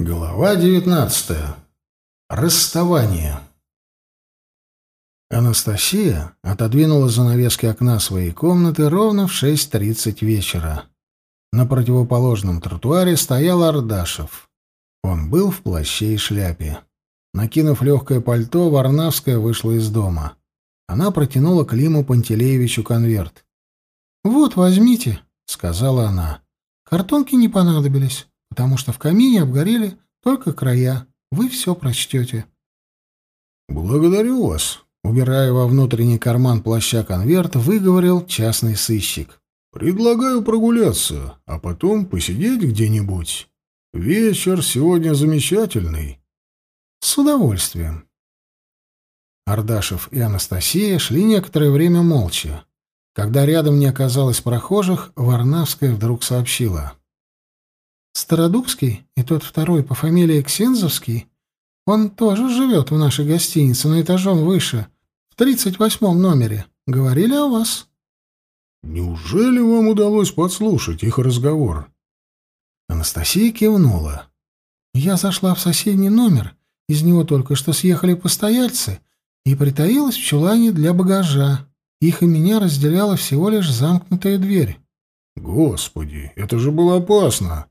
Глава девятнадцатая. Расставание. Анастасия отодвинула занавески окна своей комнаты ровно в 6.30 вечера. На противоположном тротуаре стоял Ардашев. Он был в плаще и шляпе. Накинув легкое пальто, Варнавская вышла из дома. Она протянула Климу Пантелеевичу конверт. «Вот, возьмите», — сказала она. «Картонки не понадобились потому что в камине обгорели только края. Вы все прочтете. «Благодарю вас», — убирая во внутренний карман плаща конверт, выговорил частный сыщик. «Предлагаю прогуляться, а потом посидеть где-нибудь. Вечер сегодня замечательный». «С удовольствием». Ардашев и Анастасия шли некоторое время молча. Когда рядом не оказалось прохожих, Варнавская вдруг сообщила. Стародубский и тот второй по фамилии Ксензовский, он тоже живет в нашей гостинице, но этажом выше, в тридцать восьмом номере. Говорили о вас. Неужели вам удалось подслушать их разговор? Анастасия кивнула. Я зашла в соседний номер, из него только что съехали постояльцы, и притаилась в чулане для багажа. Их и меня разделяла всего лишь замкнутая дверь. Господи, это же было опасно.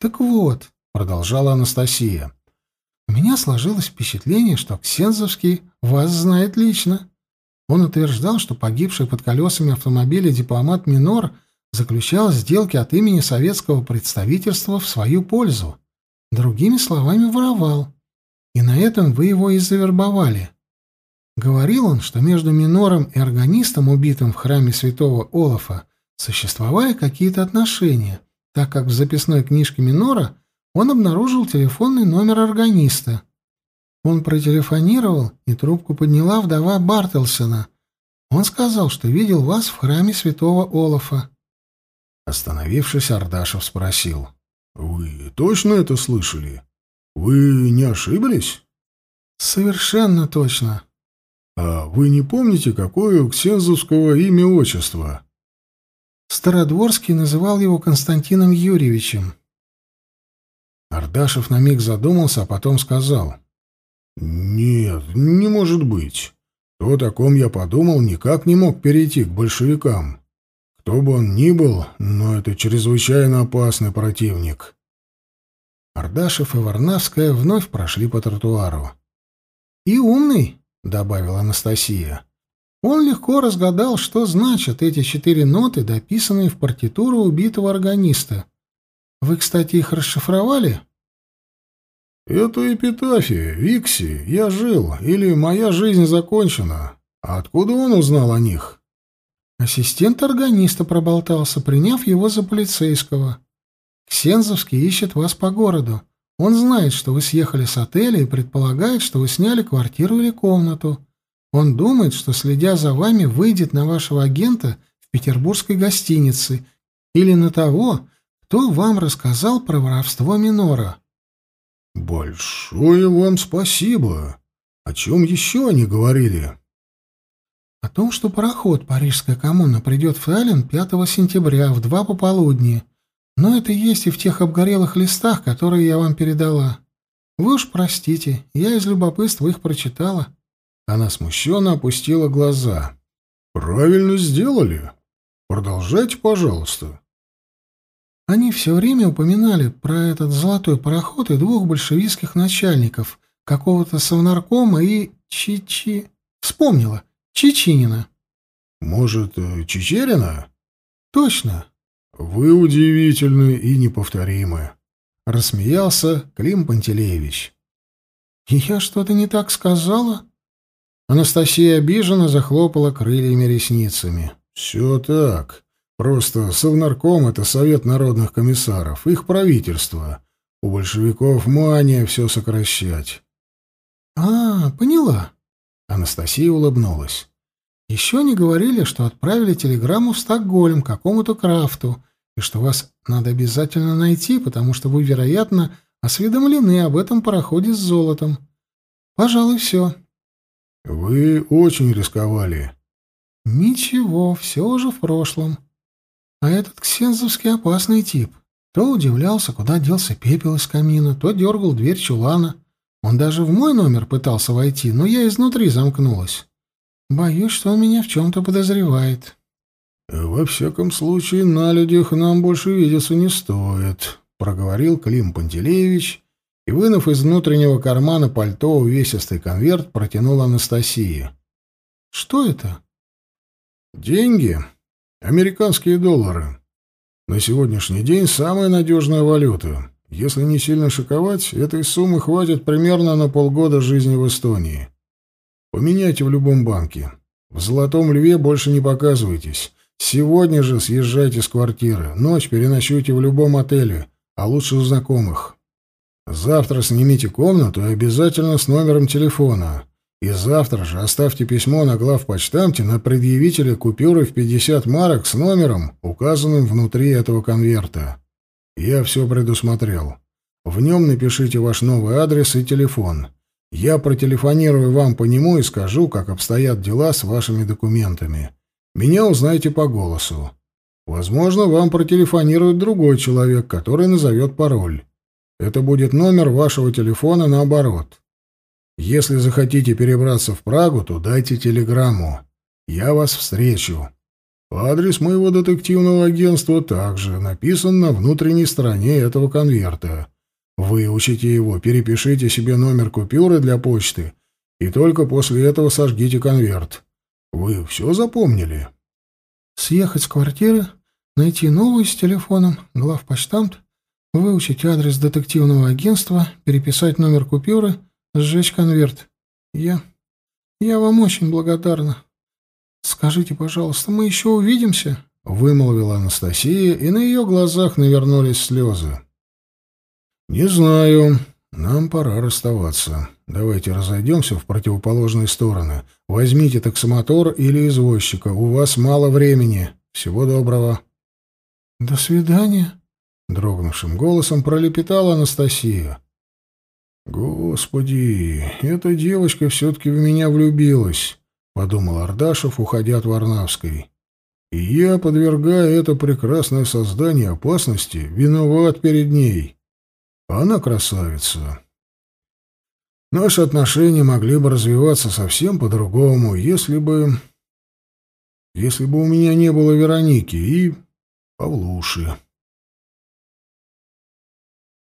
«Так вот», — продолжала Анастасия, — «у меня сложилось впечатление, что Ксензовский вас знает лично. Он утверждал, что погибший под колесами автомобиля дипломат Минор заключал сделки от имени советского представительства в свою пользу. Другими словами, воровал. И на этом вы его и завербовали. Говорил он, что между Минором и органистом, убитым в храме святого Олафа, существовали какие-то отношения — так как в записной книжке Минора он обнаружил телефонный номер органиста. Он протелефонировал, и трубку подняла вдова Бартелсона. Он сказал, что видел вас в храме святого Олафа. Остановившись, Ардашев спросил. «Вы точно это слышали? Вы не ошиблись?» «Совершенно точно». «А вы не помните, какое у Ксензовского имя-отчество?» Стародворский называл его Константином Юрьевичем. Ардашев на миг задумался, а потом сказал. «Нет, не может быть. То, о ком я подумал, никак не мог перейти к большевикам. Кто бы он ни был, но это чрезвычайно опасный противник». Ардашев и Варнавская вновь прошли по тротуару. «И умный», — добавила Анастасия. Он легко разгадал, что значат эти четыре ноты, дописанные в партитуру убитого органиста. Вы, кстати, их расшифровали? Это эпитафия, Викси, я жил, или моя жизнь закончена. А откуда он узнал о них? Ассистент органиста проболтался, приняв его за полицейского. Ксензовский ищет вас по городу. Он знает, что вы съехали с отеля и предполагает, что вы сняли квартиру или комнату. Он думает, что, следя за вами, выйдет на вашего агента в петербургской гостинице или на того, кто вам рассказал про воровство Минора. «Большое вам спасибо. О чем еще они говорили?» «О том, что пароход «Парижская коммуна» придет в Таллин 5 сентября в два пополудни. Но это есть и в тех обгорелых листах, которые я вам передала. Вы уж простите, я из любопытства их прочитала». Она смущенно опустила глаза. «Правильно сделали. Продолжайте, пожалуйста». Они все время упоминали про этот золотой пароход и двух большевистских начальников, какого-то совнаркома и Чичи... Вспомнила. Чичинина. «Может, э, Чечерина?» «Точно». «Вы удивительны и неповторимы», — рассмеялся Клим Пантелеевич. «Я что-то не так сказала?» Анастасия обиженно захлопала крыльями ресницами. «Все так. Просто Совнарком — это Совет народных комиссаров, их правительство. У большевиков мания все сокращать». «А, поняла». Анастасия улыбнулась. «Еще не говорили, что отправили телеграмму в Стокгольм какому-то крафту, и что вас надо обязательно найти, потому что вы, вероятно, осведомлены об этом пароходе с золотом. Пожалуй, все. Вы очень рисковали. Ничего, все уже в прошлом. А этот ксензовский опасный тип. То удивлялся, куда делся пепел из камина, то дергал дверь чулана. Он даже в мой номер пытался войти, но я изнутри замкнулась. Боюсь, что он меня в чем-то подозревает. «Во всяком случае, на людях нам больше видеться не стоит», — проговорил Клим Пантелеевич и, вынув из внутреннего кармана пальто увесистый конверт, протянул Анастасии. «Что это?» «Деньги. Американские доллары. На сегодняшний день самая надежная валюта. Если не сильно шиковать, этой суммы хватит примерно на полгода жизни в Эстонии. Поменяйте в любом банке. В Золотом Льве больше не показывайтесь. Сегодня же съезжайте с квартиры. Ночь переночуйте в любом отеле, а лучше у знакомых. Завтра снимите комнату и обязательно с номером телефона. И завтра же оставьте письмо на главпочтамте на предъявителя купюры в 50 марок с номером, указанным внутри этого конверта. Я все предусмотрел. В нем напишите ваш новый адрес и телефон. Я протелефонирую вам по нему и скажу, как обстоят дела с вашими документами. Меня узнаете по голосу. Возможно, вам протелефонирует другой человек, который назовет пароль. Это будет номер вашего телефона наоборот. Если захотите перебраться в Прагу, то дайте телеграмму. Я вас встречу. Адрес моего детективного агентства также написан на внутренней стороне этого конверта. Выучите его, перепишите себе номер купюры для почты и только после этого сожгите конверт. Вы все запомнили? Съехать с квартиры, найти новую с телефоном, главпочтамт, выучить адрес детективного агентства, переписать номер купюры, сжечь конверт. Я... я вам очень благодарна. Скажите, пожалуйста, мы еще увидимся? — вымолвила Анастасия, и на ее глазах навернулись слезы. «Не знаю. Нам пора расставаться. Давайте разойдемся в противоположные стороны. Возьмите таксомотор или извозчика. У вас мало времени. Всего доброго. До свидания, дрогнувшим голосом пролепетала Анастасия. Господи, эта девочка все-таки в меня влюбилась, подумал Ардашев, уходя от Варнавской. И я, подвергая это прекрасное создание опасности, виноват перед ней. Она красавица. Наши отношения могли бы развиваться совсем по-другому, если бы... Если бы у меня не было Вероники и Павлуши.